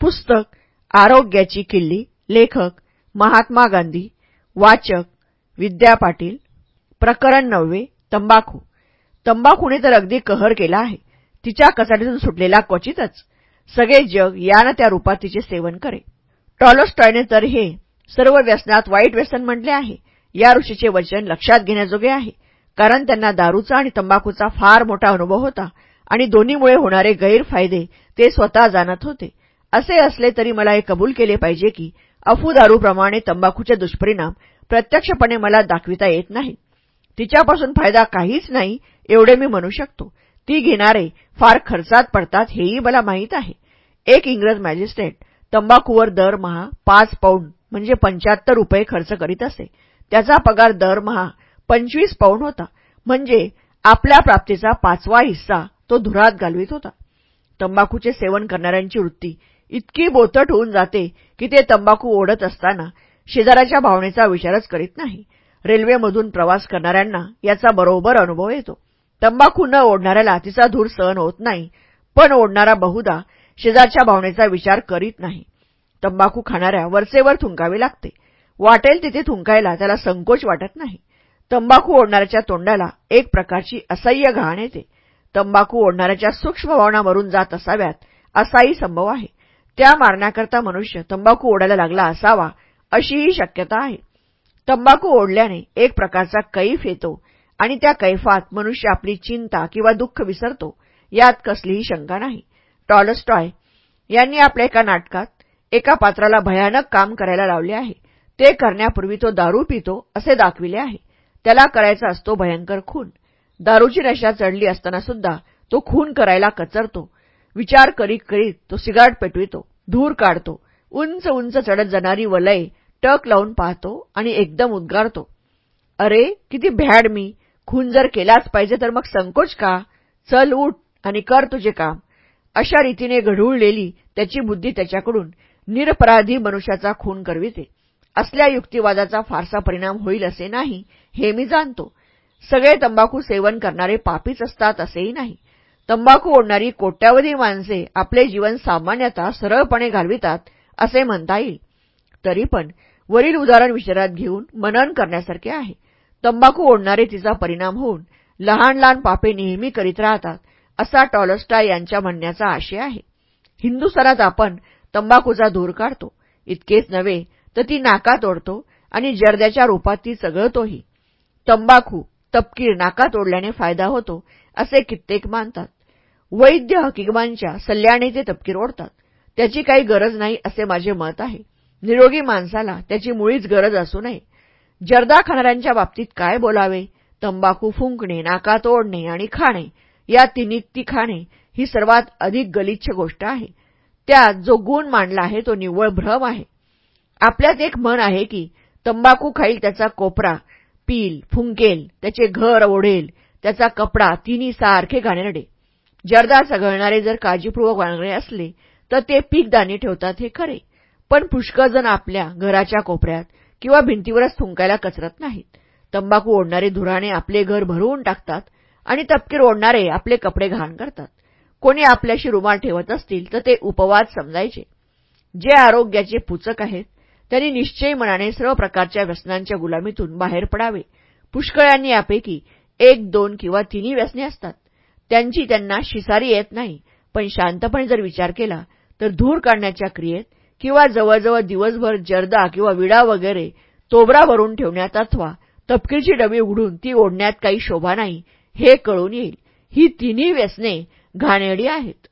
पुस्तक आरोग्याची किल्ली लेखक महात्मा गांधी वाचक विद्या पाटील प्रकरण नववे तंबाखू. तंबाखूने तर अगदी कहर केला आहे. तिच्या कचाडीतून सुटलेला क्वचितच. सगळे जग यानं त्या रूपात तिचे सेवन करे. टॉलोस्टॉयने तर हे सर्व व्यसनात वाईट व्यसन म्हटले आहे. या ऋषीचे वचन लक्षात घेण्याजोगे आहे. कारण त्यांना दारूचा आणि तंबाखूचा फार मोठा अनुभव होता आणि दोन्हीमुळे होणारे गैरफायदे ते स्वतः जाणत होते. असे असले तरी मला हे कबूल केले पाहिजे की अफू दारूप्रमाणे तंबाखूचे दुष्परिणाम प्रत्यक्षपणे मला दाखविता येत नाही. तिच्यापासून फायदा काहीच नाही एवढे मी म्हणू शकतो. ती घेणारे फार खर्चात पडतात हेही मला माहीत आहे. एक इंग्रज मॅजिस्ट्रेट तंबाखूवर दरमहा पाच पाऊंड म्हणजे पंच्याहत्तर रुपये खर्च करीत असे. त्याचा पगार दरमहा पंचवीस पाऊंड होता. म्हणजे आपल्या प्राप्तीचा पाचवा हिस्सा तो धुरात घालवित होता. तंबाखूचे सेवन करणाऱ्यांची वृत्ती इतकी बोतट होऊन जाते की ते तंबाखू ओढत असताना शेजाराच्या भावनेचा विचारच करीत नाही. रेल्वेमधून प्रवास करणाऱ्यांना याचा बरोबर अनुभव येतो. तंबाखू न ओढणाऱ्याला तिचा धूर सहन होत नाही पण ओढणारा बहुधा शेजारच्या भावनेचा विचार करीत नाही. तंबाखू खाणाऱ्या वरचेवर थुंकावे लागते. वाटेल तिथे थुंकायला त्याला संकोच वाटत नाही. तंबाखू ओढणाऱ्याच्या तोंडाला एक प्रकारची असह्य घाण येते. तंबाखू ओढणाऱ्याच्या सूक्ष्म भावना मरून जात असाव्यात असाही संभव आहे. त्या मारण्याकरता मनुष्य तंबाखू ओढायला लागला असावा अशीही शक्यता आहे. तंबाखू ओढल्याने एक प्रकारचा कैफ येतो आणि त्या कैफात मनुष्य आपली चिंता किंवा दुःख विसरतो यात कसलीही शंका नाही. टॉलस्टॉय यांनी आपल्या एका नाटकात एका पात्राला भयानक काम करायला लावले आहे. ते करण्यापूर्वी तो दारू पितो असे दाखविले आहे. त्याला करायचा असतो भयंकर खून. दारूची नशा चढली असताना सुद्धा तो खून करायला कचरतो. विचार करीत करीत तो सिगारेट पेटवितो धूर काढतो उंच उंच चढत जाणारी वलय टक लावून पाहतो आणि एकदम उद्गारतो. अरे किती भ्याड मी! खून जर केलाच पाहिजे तर मग संकोच का? चल उठ आणि कर तुझे काम. अशा रीतीने घडूळलेली त्याची बुद्धी त्याच्याकडून निरपराधी मनुष्याचा खून करविते. असल्या युक्तिवादाचा फारसा परिणाम होईल असे नाही हे मी जाणतो. सगळे तंबाखू सेवन करणारे पापीच असतात असेही नाही. तंबाखू ओढणारी कोट्यावधी माणसे आपले जीवन सामान्यतः सरळपणे घालवितात असे म्हणता येईल. तरी पण वरील उदाहरण विचारात घेऊन मनन करण्यासारखे आहे. तंबाखू ओढणारे तिचा परिणाम होऊन लहान लहान पापे नेहमी करीत राहतात असा टॉलस्टा यांच्या म्हणण्याचा आशय आहे. हिंदुस्थानात आपण तंबाखूचा धूर काढतो. इतकेच नव्हे तर ती नाकात ओढतो आणि जर्द्याच्या रूपात ती चगळतोही तंबाखू तपकीर नाकात ओढल्याने फायदा होतो असे कित्येक मानतात. वैद्य हकीमांच्या सल्ल्याने ते तपकीर ओढतात. त्याची काही गरज नाही असे माझे मत आहे. निरोगी माणसाला त्याची मुळीच गरज असू नये. जर्दा खाणाऱ्यांच्या बाबतीत काय बोलावे? तंबाखू फुंकणे नाकात ओढणे आणि खाणे या तिन्ही खाणे ही सर्वात अधिक गलिच्छ गोष्ट आहे. त्यात जो गुण मांडला आहे तो निव्वळ भ्रम आहे. आपल्यात एक मन आहे की तंबाखू खाईल त्याचा कोपरा पील फुंकेल त्याचे घर ओढेल त्याचा कपडा तिन्ही सारखे घाणेरडे. जर्दा सघळणारे जर काळजीपूर्वक वाळणारे असले तर ते पीकदाणी ठेवतात हे खरे. पण पुष्कळजण आपल्या घराच्या कोपऱ्यात किंवा भिंतीवरच थुंकायला कचरत नाहीत. तंबाखू ओढणारे धुराणे आपले घर भरवून टाकतात आणि तपकीर ओढणारे आपले कपडे घाण करतात. कोणी आपल्याशी रुमाल ठेवत असतील तर ते उपवाद समजायचे. जे आरोग्याचे पुचक आहेत त्यांनी निश्चय मनाने सर्व प्रकारच्या व्यसनांच्या गुलामीतून बाहेर पडावे. पुष्कळांनी यापैकी एक दोन किंवा तिन्ही व्यसने असतात. त्यांची त्यांना शिसारी येत नाही. पण शांतपणे जर विचार केला तर धूर काढण्याच्या क्रियेत किंवा जवळजवळ दिवसभर जर्दा किंवा विडा वगैरे तोबरा भरून ठेवण्यात अथवा तपकिरीची डबी उघडून ती ओढण्यात काही शोभा नाही हे कळून येईल. ही तिन्ही व्यसने घाणेडी आहेत.